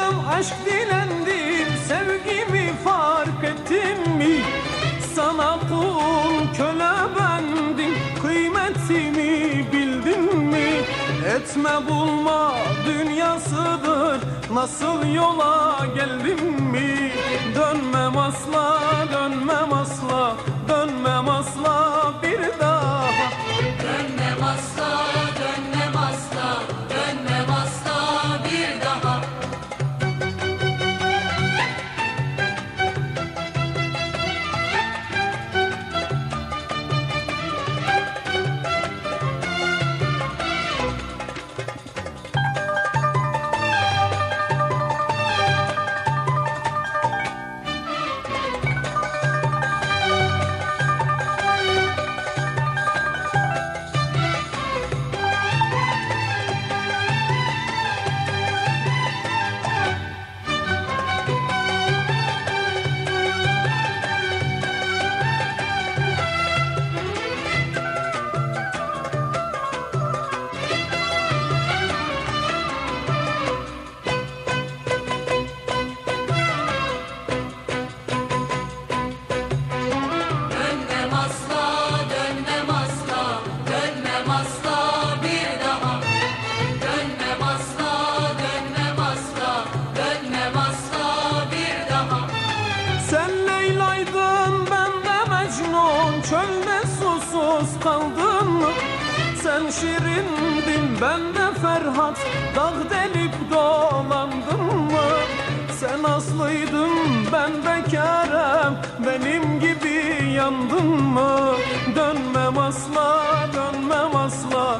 Yandım aşk dilendim sevgimi fark ettin mi? Sana kul köle bendim kıymetimi bildin mi? Etme bulma dünyasıdır nasıl yola geldim mi? Dönmem asla dönmem asla dönmem asla aşkım Sen şirindin ben de Ferhat. Dağ delip dolandım mı? Sen aslıydın ben de Kerem. Benim gibi yandın mı? Dönmem asla dönmem asla.